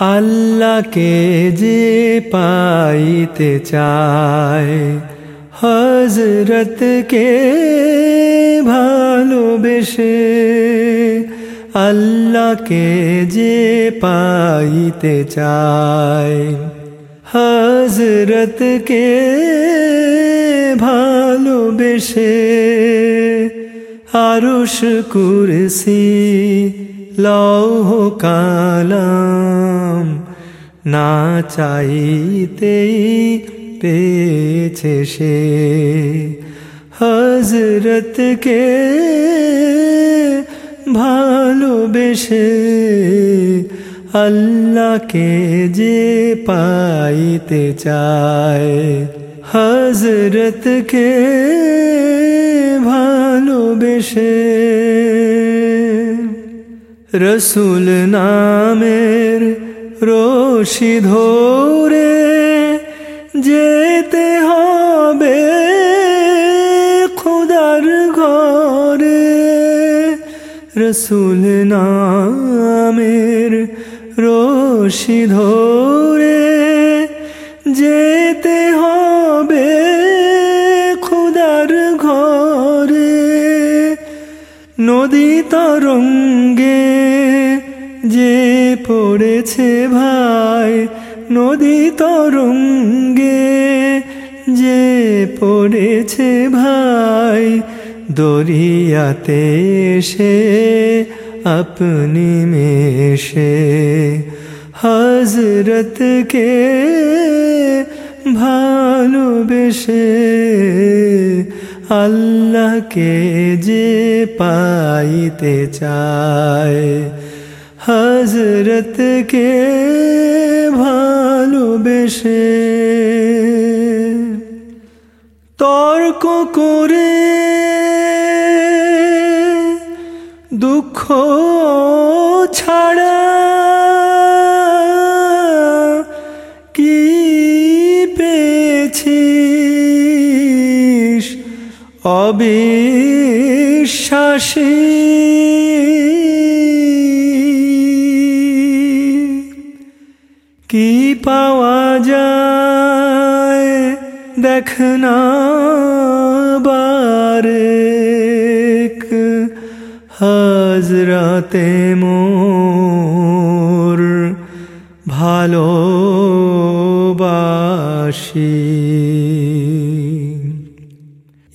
আল্লাহকে যে পাইতে চায় হজরতকে ভালোবেসে আল্লাহকে যে পাইতে চায় হজরতকে ভালোবেসে আরুষ কুরসি লৌহ কালাম না চাইতেই পেয়েছে সে হজরতকে ভালোবেসে আল্লাহকে যে পাইতে চায় হজরতকে রসুল নামের রশি ধরে যেতে হবে খুদার ঘরে। রসুল নামের রশি ধরে যেতে হবে খুদার ঘরে। নদী তরঙ্গে পড়েছে ভাই নদী তরঙ্গে যে পড়েছে ভাই দরিয়াতে সে আপনি মেশে হজরতকে ভালোবেসে আল্লাহকে যে পাইতে চায় হজরতকে ভালোবেসে তর্ক করে দুঃখ ছাড়া কি পেয়েছিস? অবিশ্বাসী পাওয়া যায় দেখ না বারেক হজরতে মোর ভালোবাসি।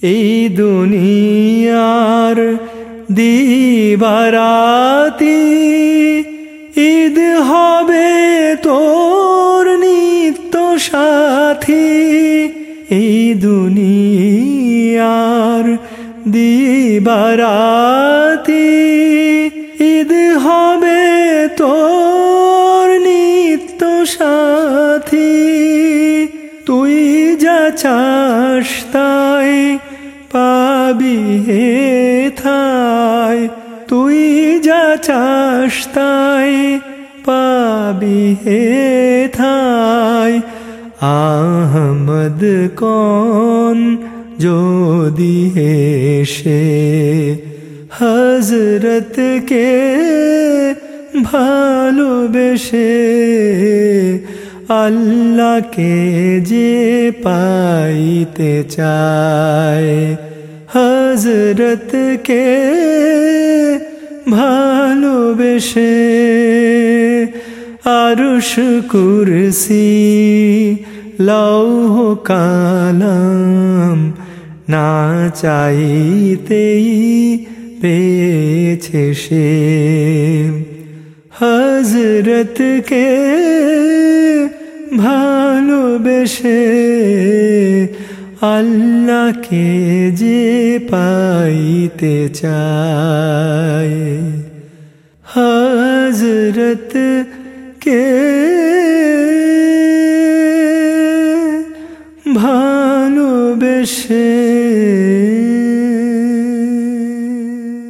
এই দুনিয়ার দিবারাতি এই দুনিয়ার দিবারাতি, ঈদ হবে তোর নিত্য সাথী। তুই যা চাস তাই পাবি হে থাই। তুই যা চাস তাই পাবি হে থাই। আহমদ কন যদি হেসে। হজরতকে ভালোবেসে আল্লাহকে যে পাইতে চায়। হজরতকে ভালোবেসে আরুষ কুরসি লৌহ কালাম, না চাইতেই পেয়েছে সে। হজরতকে ভালোবেসে আল্লাহকে যে পাইতে চায়। হজরত কে ভালোবেসে